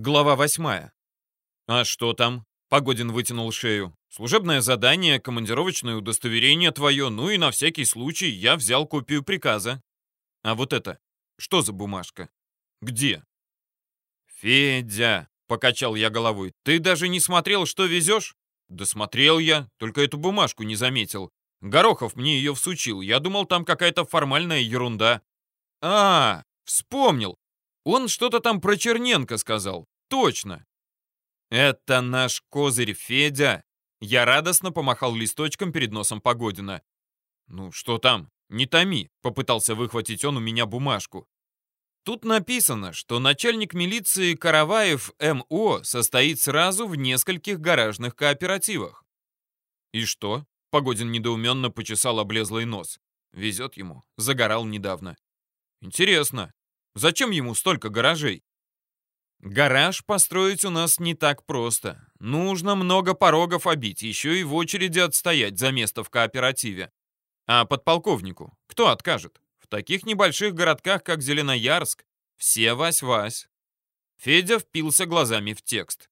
Глава восьмая. «А что там?» — Погодин вытянул шею. «Служебное задание, командировочное удостоверение твое, ну и на всякий случай я взял копию приказа. А вот это, что за бумажка? Где?» «Федя!» — покачал я головой. «Ты даже не смотрел, что везешь?» «Да смотрел я, только эту бумажку не заметил. Горохов мне ее всучил. Я думал, там какая-то формальная ерунда». «А, вспомнил. Он что-то там про Черненко сказал. Точно. Это наш козырь Федя. Я радостно помахал листочком перед носом Погодина. Ну, что там? Не томи, попытался выхватить он у меня бумажку. Тут написано, что начальник милиции Караваев МО состоит сразу в нескольких гаражных кооперативах. И что? Погодин недоуменно почесал облезлый нос. Везет ему, загорал недавно. Интересно, Зачем ему столько гаражей? Гараж построить у нас не так просто. Нужно много порогов обить, еще и в очереди отстоять за место в кооперативе. А подполковнику кто откажет? В таких небольших городках, как Зеленоярск, все вась-вась. Федя впился глазами в текст.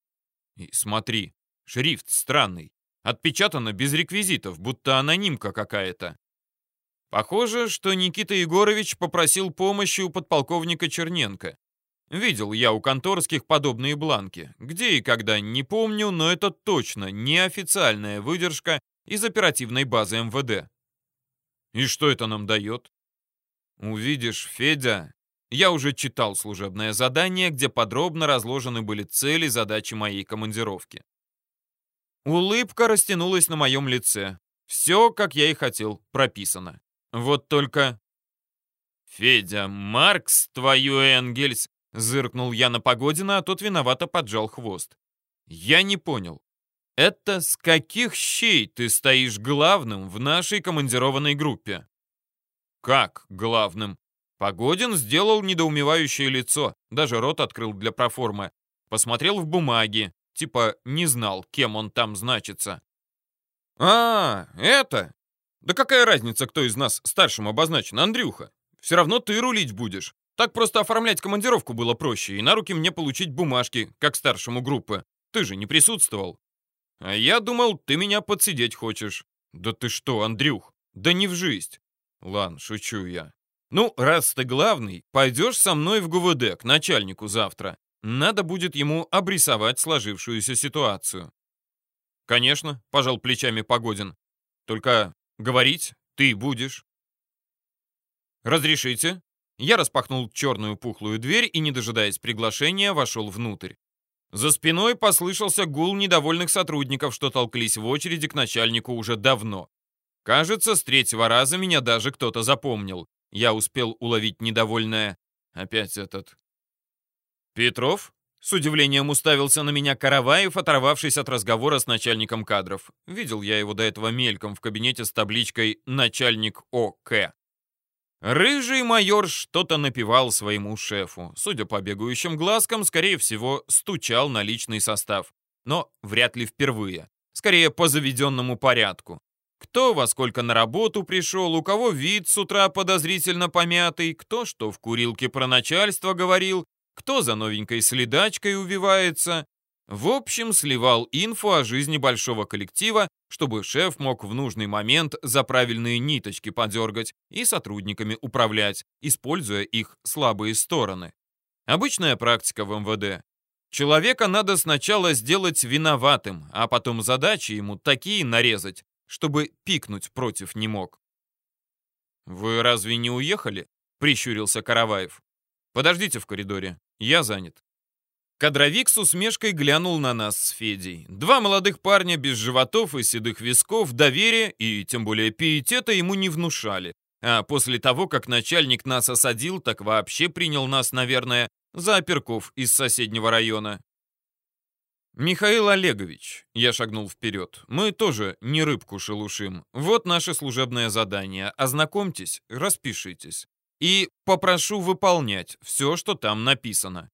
И смотри, шрифт странный. Отпечатано без реквизитов, будто анонимка какая-то. Похоже, что Никита Егорович попросил помощи у подполковника Черненко. Видел я у конторских подобные бланки. Где и когда, не помню, но это точно неофициальная выдержка из оперативной базы МВД. И что это нам дает? Увидишь, Федя, я уже читал служебное задание, где подробно разложены были цели, задачи моей командировки. Улыбка растянулась на моем лице. Все, как я и хотел, прописано. Вот только... «Федя, Маркс, твою Энгельс!» — зыркнул я на Погодина, а тот виновато поджал хвост. «Я не понял. Это с каких щей ты стоишь главным в нашей командированной группе?» «Как главным?» Погодин сделал недоумевающее лицо, даже рот открыл для проформы. Посмотрел в бумаги, типа не знал, кем он там значится. «А, это? Да какая разница, кто из нас старшим обозначен, Андрюха? Все равно ты рулить будешь. Так просто оформлять командировку было проще, и на руки мне получить бумажки, как старшему группы. Ты же не присутствовал. А я думал, ты меня подсидеть хочешь. Да ты что, Андрюх? Да не в жизнь. Ладно, шучу я. Ну, раз ты главный, пойдешь со мной в ГУВД к начальнику завтра. Надо будет ему обрисовать сложившуюся ситуацию. Конечно, пожал плечами Погодин. Только Говорить ты будешь. Разрешите? Я распахнул черную пухлую дверь и, не дожидаясь приглашения, вошел внутрь. За спиной послышался гул недовольных сотрудников, что толклись в очереди к начальнику уже давно. Кажется, с третьего раза меня даже кто-то запомнил. Я успел уловить недовольное. Опять этот. «Петров?» С удивлением уставился на меня Караваев, оторвавшись от разговора с начальником кадров. Видел я его до этого мельком в кабинете с табличкой «Начальник ОК». Рыжий майор что-то напевал своему шефу. Судя по бегающим глазкам, скорее всего, стучал на личный состав. Но вряд ли впервые. Скорее, по заведенному порядку. Кто во сколько на работу пришел, у кого вид с утра подозрительно помятый, кто что в курилке про начальство говорил, кто за новенькой следачкой увивается. В общем, сливал инфу о жизни большого коллектива, чтобы шеф мог в нужный момент за правильные ниточки подергать и сотрудниками управлять, используя их слабые стороны. Обычная практика в МВД. Человека надо сначала сделать виноватым, а потом задачи ему такие нарезать, чтобы пикнуть против не мог. «Вы разве не уехали?» — прищурился Караваев. «Подождите в коридоре. Я занят. Кадровик с усмешкой глянул на нас с Федей. Два молодых парня без животов и седых висков доверия и тем более пиетета ему не внушали. А после того, как начальник нас осадил, так вообще принял нас, наверное, за оперков из соседнего района. «Михаил Олегович», — я шагнул вперед, — «мы тоже не рыбку шелушим. Вот наше служебное задание. Ознакомьтесь, распишитесь и попрошу выполнять все, что там написано.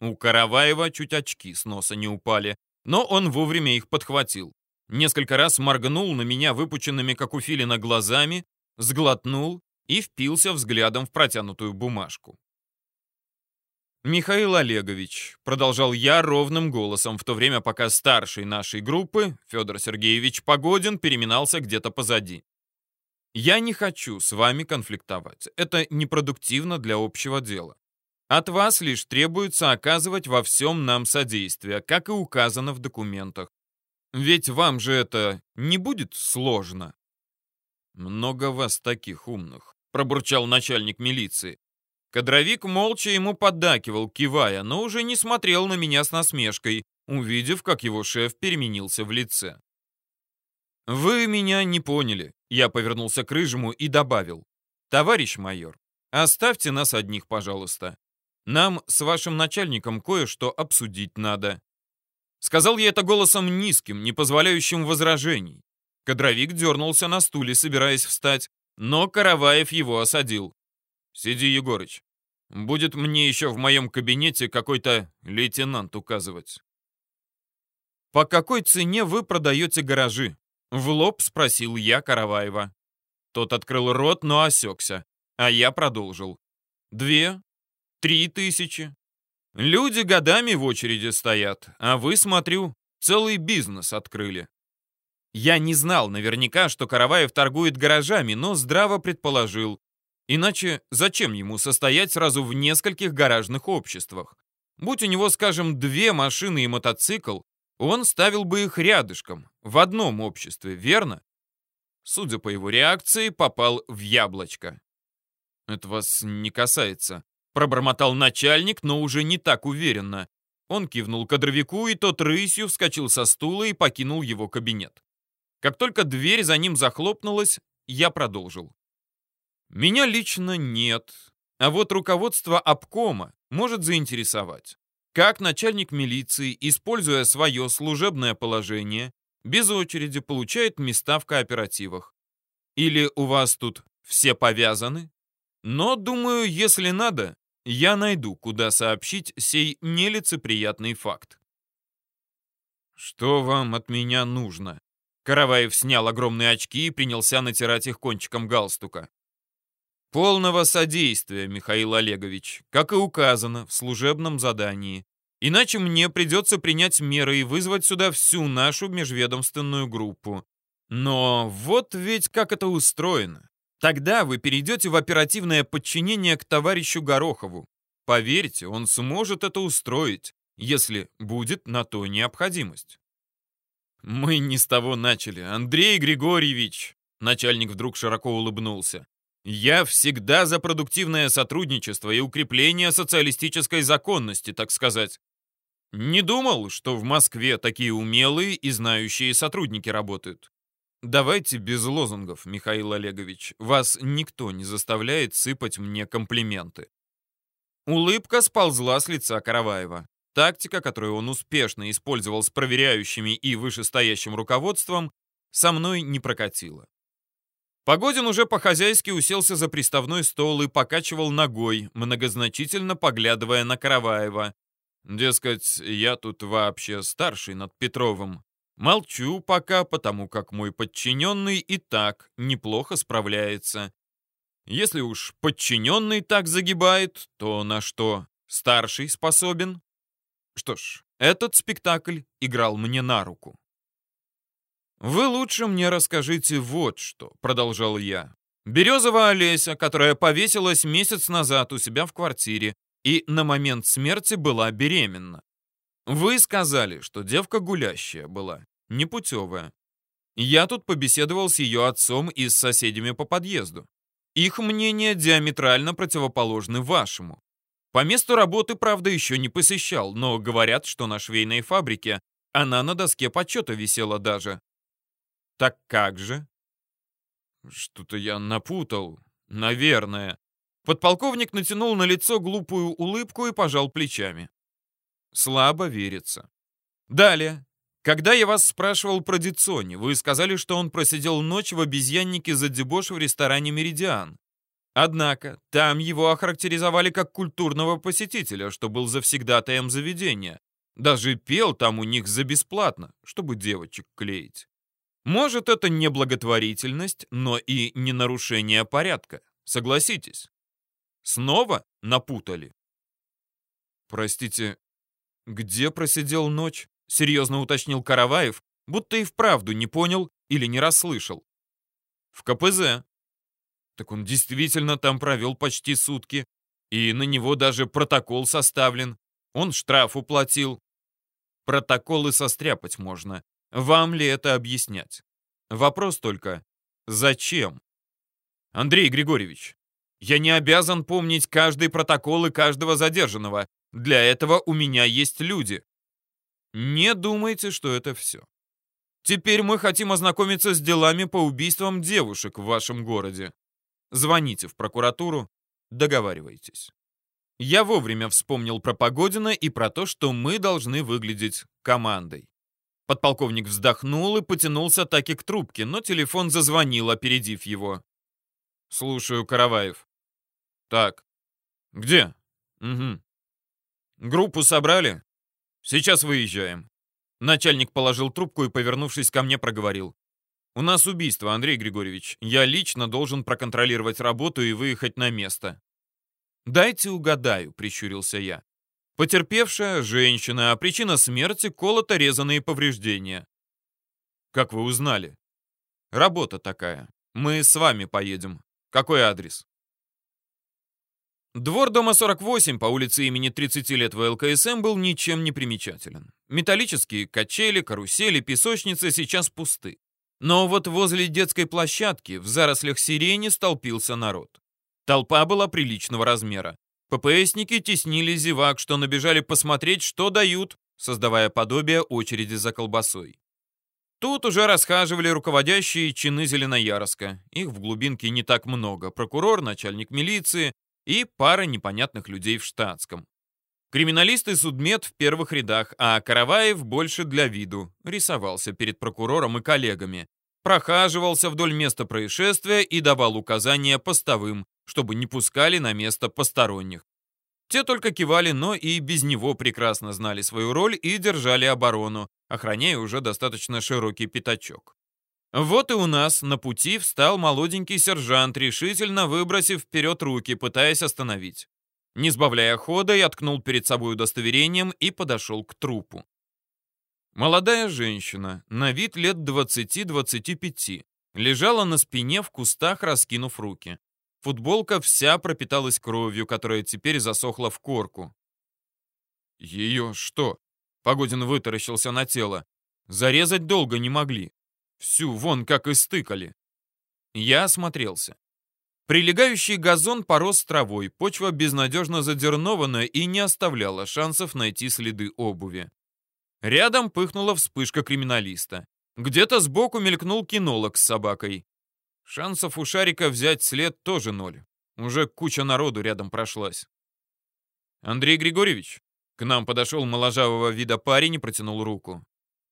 У Караваева чуть очки с носа не упали, но он вовремя их подхватил. Несколько раз моргнул на меня выпученными, как у филина, глазами, сглотнул и впился взглядом в протянутую бумажку. «Михаил Олегович», — продолжал я ровным голосом, в то время пока старший нашей группы, Федор Сергеевич Погодин, переминался где-то позади. «Я не хочу с вами конфликтовать. Это непродуктивно для общего дела. От вас лишь требуется оказывать во всем нам содействие, как и указано в документах. Ведь вам же это не будет сложно». «Много вас таких умных», — пробурчал начальник милиции. Кадровик молча ему поддакивал, кивая, но уже не смотрел на меня с насмешкой, увидев, как его шеф переменился в лице. «Вы меня не поняли», — я повернулся к Рыжему и добавил. «Товарищ майор, оставьте нас одних, пожалуйста. Нам с вашим начальником кое-что обсудить надо». Сказал я это голосом низким, не позволяющим возражений. Кадровик дернулся на стуле, собираясь встать, но Караваев его осадил. «Сиди, Егорыч. Будет мне еще в моем кабинете какой-то лейтенант указывать». «По какой цене вы продаете гаражи?» В лоб спросил я Караваева. Тот открыл рот, но осекся, а я продолжил. «Две? Три тысячи? Люди годами в очереди стоят, а вы, смотрю, целый бизнес открыли». Я не знал наверняка, что Караваев торгует гаражами, но здраво предположил, Иначе зачем ему состоять сразу в нескольких гаражных обществах? Будь у него, скажем, две машины и мотоцикл, он ставил бы их рядышком, в одном обществе, верно? Судя по его реакции, попал в яблочко. «Это вас не касается», — пробормотал начальник, но уже не так уверенно. Он кивнул кадровику, и тот рысью вскочил со стула и покинул его кабинет. Как только дверь за ним захлопнулась, я продолжил. Меня лично нет, а вот руководство обкома может заинтересовать. Как начальник милиции, используя свое служебное положение, без очереди получает места в кооперативах? Или у вас тут все повязаны? Но, думаю, если надо, я найду, куда сообщить сей нелицеприятный факт. «Что вам от меня нужно?» Караваев снял огромные очки и принялся натирать их кончиком галстука. Полного содействия, Михаил Олегович, как и указано в служебном задании. Иначе мне придется принять меры и вызвать сюда всю нашу межведомственную группу. Но вот ведь как это устроено. Тогда вы перейдете в оперативное подчинение к товарищу Горохову. Поверьте, он сможет это устроить, если будет на то необходимость. Мы не с того начали, Андрей Григорьевич. Начальник вдруг широко улыбнулся. Я всегда за продуктивное сотрудничество и укрепление социалистической законности, так сказать. Не думал, что в Москве такие умелые и знающие сотрудники работают. Давайте без лозунгов, Михаил Олегович. Вас никто не заставляет сыпать мне комплименты. Улыбка сползла с лица Караваева. Тактика, которую он успешно использовал с проверяющими и вышестоящим руководством, со мной не прокатила. Погодин уже по-хозяйски уселся за приставной стол и покачивал ногой, многозначительно поглядывая на Караваева. Дескать, я тут вообще старший над Петровым. Молчу пока, потому как мой подчиненный и так неплохо справляется. Если уж подчиненный так загибает, то на что старший способен? Что ж, этот спектакль играл мне на руку. «Вы лучше мне расскажите вот что», — продолжал я. «Березова Олеся, которая повесилась месяц назад у себя в квартире и на момент смерти была беременна. Вы сказали, что девка гулящая была, непутевая. Я тут побеседовал с ее отцом и с соседями по подъезду. Их мнения диаметрально противоположны вашему. По месту работы, правда, еще не посещал, но говорят, что на швейной фабрике она на доске почета висела даже. Так как же? Что-то я напутал. Наверное. Подполковник натянул на лицо глупую улыбку и пожал плечами. Слабо верится. Далее. Когда я вас спрашивал про Дицони, вы сказали, что он просидел ночь в обезьяннике за дебош в ресторане «Меридиан». Однако, там его охарактеризовали как культурного посетителя, что был завсегдатаем заведения. Даже пел там у них за бесплатно, чтобы девочек клеить. Может, это не благотворительность, но и не нарушение порядка. Согласитесь. Снова напутали. Простите, где просидел ночь? Серьезно уточнил Караваев, будто и вправду не понял или не расслышал. В КПЗ. Так он действительно там провел почти сутки, и на него даже протокол составлен. Он штраф уплатил. Протоколы состряпать можно. Вам ли это объяснять? Вопрос только, зачем? Андрей Григорьевич, я не обязан помнить каждый протокол и каждого задержанного. Для этого у меня есть люди. Не думайте, что это все. Теперь мы хотим ознакомиться с делами по убийствам девушек в вашем городе. Звоните в прокуратуру, договаривайтесь. Я вовремя вспомнил про Погодина и про то, что мы должны выглядеть командой. Подполковник вздохнул и потянулся таки к трубке, но телефон зазвонил, опередив его. «Слушаю, Караваев». «Так. Где?» «Угу. Группу собрали? Сейчас выезжаем». Начальник положил трубку и, повернувшись ко мне, проговорил. «У нас убийство, Андрей Григорьевич. Я лично должен проконтролировать работу и выехать на место. «Дайте угадаю», — прищурился я. «Потерпевшая женщина, а причина смерти — колото-резанные повреждения». «Как вы узнали?» «Работа такая. Мы с вами поедем. Какой адрес?» Двор дома 48 по улице имени 30 лет ВЛКСМ был ничем не примечателен. Металлические качели, карусели, песочницы сейчас пусты. Но вот возле детской площадки в зарослях сирени столпился народ. Толпа была приличного размера. ППСники теснили зевак, что набежали посмотреть, что дают, создавая подобие очереди за колбасой. Тут уже расхаживали руководящие чины Зеленоярска. Их в глубинке не так много. Прокурор, начальник милиции и пара непонятных людей в штатском. Криминалист и судмед в первых рядах, а Караваев больше для виду. Рисовался перед прокурором и коллегами. Прохаживался вдоль места происшествия и давал указания постовым, чтобы не пускали на место посторонних. Те только кивали, но и без него прекрасно знали свою роль и держали оборону, охраняя уже достаточно широкий пятачок. Вот и у нас на пути встал молоденький сержант, решительно выбросив вперед руки, пытаясь остановить. Не сбавляя хода, я ткнул перед собой удостоверением и подошел к трупу. Молодая женщина, на вид лет 20-25, лежала на спине в кустах, раскинув руки. Футболка вся пропиталась кровью, которая теперь засохла в корку. «Ее что?» — Погодин вытаращился на тело. «Зарезать долго не могли. Всю вон как истыкали». Я осмотрелся. Прилегающий газон порос травой, почва безнадежно задернована и не оставляла шансов найти следы обуви. Рядом пыхнула вспышка криминалиста. Где-то сбоку мелькнул кинолог с собакой. Шансов у Шарика взять след тоже ноль. Уже куча народу рядом прошлась. «Андрей Григорьевич?» К нам подошел моложавого вида парень и протянул руку.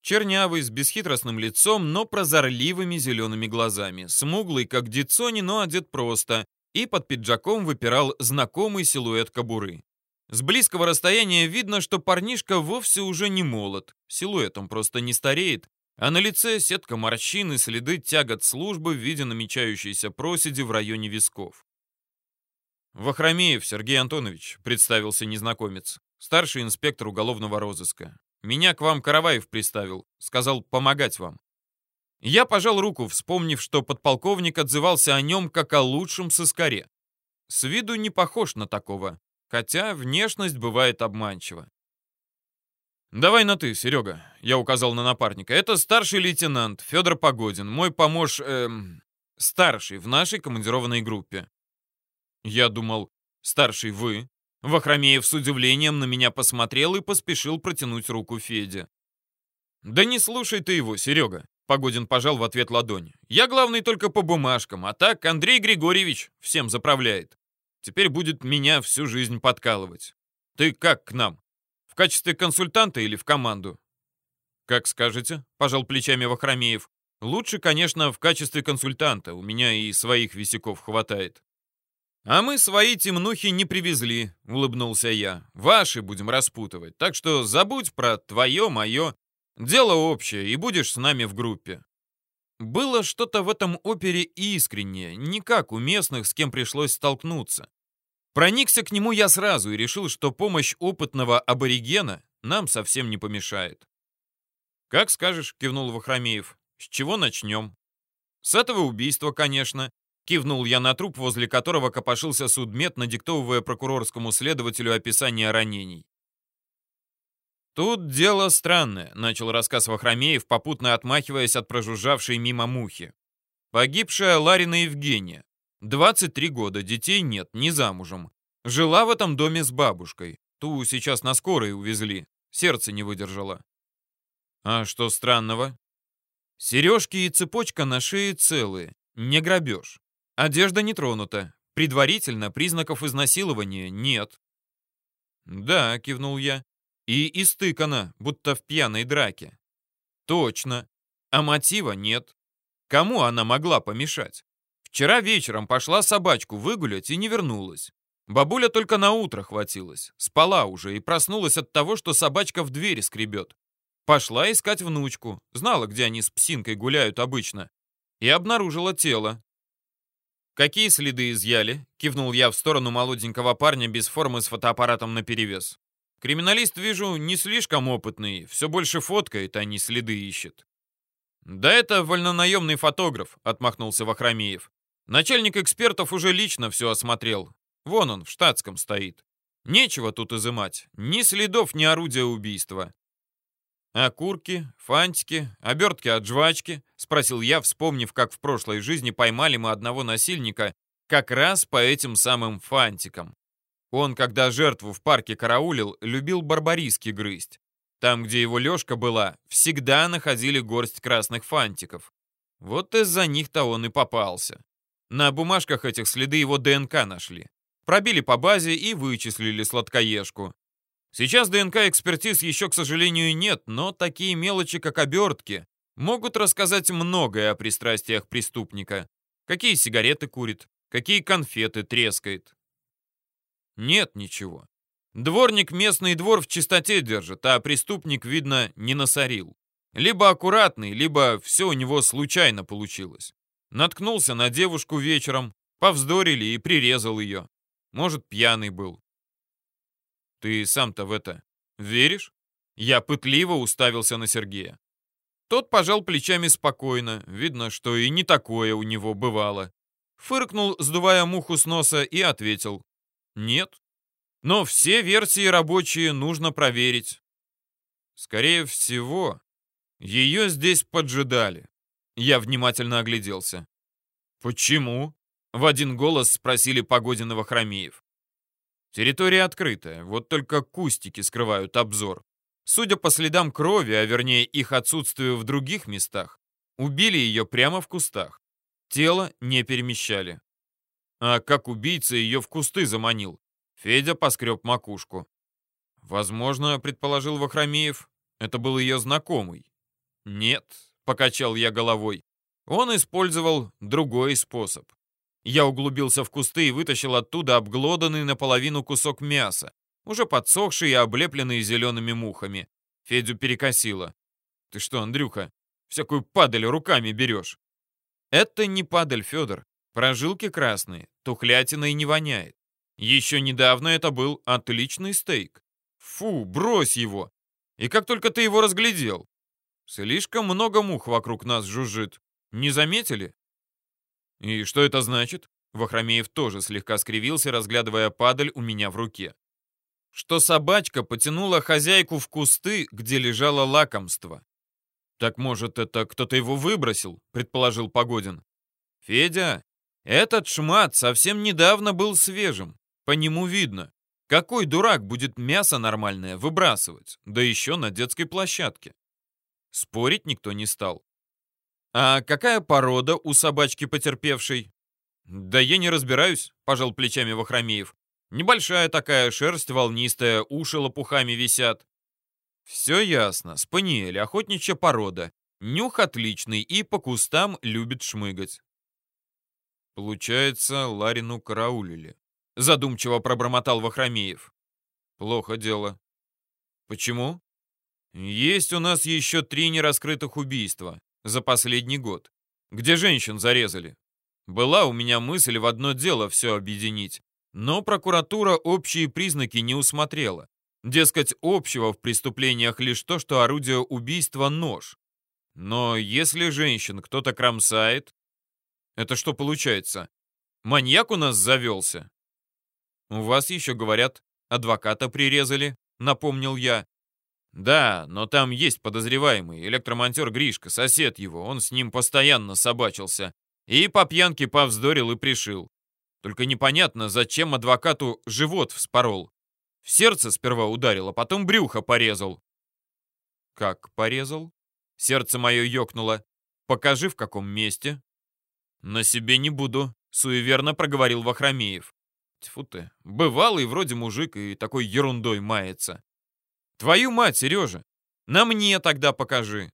Чернявый, с бесхитростным лицом, но прозорливыми зелеными глазами. Смуглый, как Дицони, но одет просто. И под пиджаком выпирал знакомый силуэт кобуры. С близкого расстояния видно, что парнишка вовсе уже не молод. Силуэтом просто не стареет, а на лице сетка морщин и следы тягот службы в виде намечающейся проседи в районе висков. «Вахромеев Сергей Антонович», — представился незнакомец, старший инспектор уголовного розыска. «Меня к вам Караваев приставил, сказал помогать вам». Я пожал руку, вспомнив, что подполковник отзывался о нем как о лучшем сыскаре. С виду не похож на такого, хотя внешность бывает обманчива. «Давай на «ты», Серега», — я указал на напарника. «Это старший лейтенант Федор Погодин, мой помощ... Эм, старший в нашей командированной группе». Я думал, старший вы. Вахромеев с удивлением на меня посмотрел и поспешил протянуть руку Феде. «Да не слушай ты его, Серега», — Погодин пожал в ответ ладонь. «Я главный только по бумажкам, а так Андрей Григорьевич всем заправляет. Теперь будет меня всю жизнь подкалывать. Ты как к нам?» В качестве консультанта или в команду? Как скажете, пожал плечами Вахромеев. Лучше, конечно, в качестве консультанта. У меня и своих висяков хватает. А мы свои темнухи не привезли, улыбнулся я. Ваши будем распутывать. Так что забудь про твое, мое. Дело общее, и будешь с нами в группе. Было что-то в этом опере искреннее, не как у местных, с кем пришлось столкнуться. Проникся к нему я сразу и решил, что помощь опытного аборигена нам совсем не помешает. «Как скажешь», — кивнул Вахромеев. «С чего начнем?» «С этого убийства, конечно», — кивнул я на труп, возле которого копошился судмед, надиктовывая прокурорскому следователю описание ранений. «Тут дело странное», — начал рассказ Вахромеев, попутно отмахиваясь от прожужжавшей мимо мухи. «Погибшая Ларина Евгения. 23 года, детей нет, не замужем. Жила в этом доме с бабушкой. Ту сейчас на скорой увезли. Сердце не выдержало. А что странного? Сережки и цепочка на шее целые. Не грабеж. Одежда не тронута. Предварительно признаков изнасилования нет. Да, кивнул я. И истыкана, будто в пьяной драке. Точно. А мотива нет. Кому она могла помешать? Вчера вечером пошла собачку выгулять и не вернулась. Бабуля только на утро хватилась. Спала уже и проснулась от того, что собачка в двери скребет. Пошла искать внучку. Знала, где они с псинкой гуляют обычно. И обнаружила тело. «Какие следы изъяли?» — кивнул я в сторону молоденького парня без формы с фотоаппаратом наперевес. «Криминалист, вижу, не слишком опытный. Все больше фоткает, а не следы ищет». «Да это вольнонаемный фотограф», — отмахнулся Вахромеев. Начальник экспертов уже лично все осмотрел. Вон он, в штатском стоит. Нечего тут изымать. Ни следов, ни орудия убийства. «Окурки, фантики, обертки от жвачки?» — спросил я, вспомнив, как в прошлой жизни поймали мы одного насильника как раз по этим самым фантикам. Он, когда жертву в парке караулил, любил барбариски грызть. Там, где его лёжка была, всегда находили горсть красных фантиков. Вот из-за них-то он и попался. На бумажках этих следы его ДНК нашли. Пробили по базе и вычислили сладкоежку. Сейчас ДНК-экспертиз еще, к сожалению, нет, но такие мелочи, как обертки, могут рассказать многое о пристрастиях преступника. Какие сигареты курит, какие конфеты трескает. Нет ничего. Дворник местный двор в чистоте держит, а преступник, видно, не насорил. Либо аккуратный, либо все у него случайно получилось. Наткнулся на девушку вечером, повздорили и прирезал ее. Может, пьяный был. Ты сам-то в это веришь? Я пытливо уставился на Сергея. Тот пожал плечами спокойно, видно, что и не такое у него бывало. Фыркнул, сдувая муху с носа, и ответил. Нет. Но все версии рабочие нужно проверить. Скорее всего, ее здесь поджидали. Я внимательно огляделся. «Почему?» — в один голос спросили Погодиного Хромеев. Территория открытая, вот только кустики скрывают обзор. Судя по следам крови, а вернее их отсутствию в других местах, убили ее прямо в кустах. Тело не перемещали. А как убийца ее в кусты заманил? Федя поскреб макушку. Возможно, предположил Вахромеев, это был ее знакомый. Нет, покачал я головой. Он использовал другой способ. Я углубился в кусты и вытащил оттуда обглоданный наполовину кусок мяса, уже подсохший и облепленный зелеными мухами. Федю перекосило. «Ты что, Андрюха, всякую падаль руками берешь?» «Это не падаль, Федор. Прожилки красные, тухлятина и не воняет. Еще недавно это был отличный стейк. Фу, брось его! И как только ты его разглядел, Слишком много мух вокруг нас жужжит. Не заметили? И что это значит? Вахромеев тоже слегка скривился, разглядывая падаль у меня в руке. Что собачка потянула хозяйку в кусты, где лежало лакомство. Так может, это кто-то его выбросил, предположил Погодин. Федя, этот шмат совсем недавно был свежим. По нему видно. Какой дурак будет мясо нормальное выбрасывать, да еще на детской площадке? Спорить никто не стал. «А какая порода у собачки потерпевшей?» «Да я не разбираюсь», — пожал плечами Вахромеев. «Небольшая такая, шерсть волнистая, уши лопухами висят». «Все ясно. Спаниель, охотничья порода. Нюх отличный и по кустам любит шмыгать». «Получается, Ларину караулили», — задумчиво пробормотал Вахромеев. «Плохо дело». «Почему?» Есть у нас еще три нераскрытых убийства за последний год, где женщин зарезали. Была у меня мысль в одно дело все объединить, Но прокуратура общие признаки не усмотрела. Дескать, общего в преступлениях лишь то, что орудие убийства — нож. Но если женщин кто-то кромсает, это что получается? Маньяк у нас завелся? У вас еще, говорят, адвоката прирезали, напомнил я. Да, но там есть подозреваемый, электромонтер Гришка, сосед его, он с ним постоянно собачился. И по пьянке повздорил и пришил. Только непонятно, зачем адвокату живот вспорол. В сердце сперва ударил, а потом брюхо порезал. Как порезал? Сердце мое ёкнуло. Покажи, в каком месте. На себе не буду, суеверно проговорил Вахромеев. Тьфу ты, бывалый вроде мужик и такой ерундой мается. Твою мать, Сережа, на мне тогда покажи.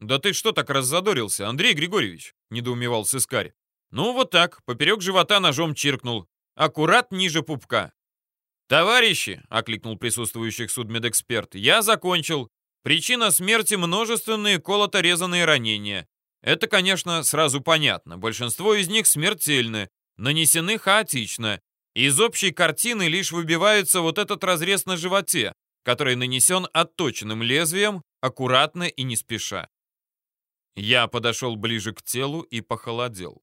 Да ты что так раззадорился, Андрей Григорьевич? Недоумевал сыскарь. Ну вот так, поперек живота ножом чиркнул. Аккурат ниже пупка. «Товарищи!» — окликнул присутствующих судмедэксперт. «Я закончил. Причина смерти — множественные колото-резанные ранения. Это, конечно, сразу понятно. Большинство из них смертельны, нанесены хаотично. Из общей картины лишь выбивается вот этот разрез на животе, который нанесен отточенным лезвием, аккуратно и не спеша. Я подошел ближе к телу и похолодел.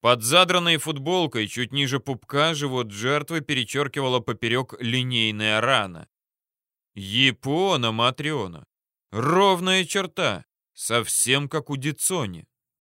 Под задранной футболкой чуть ниже пупка живот жертвы перечеркивала поперек линейная рана. Япона Матриона. Ровная черта, совсем как у Дицони.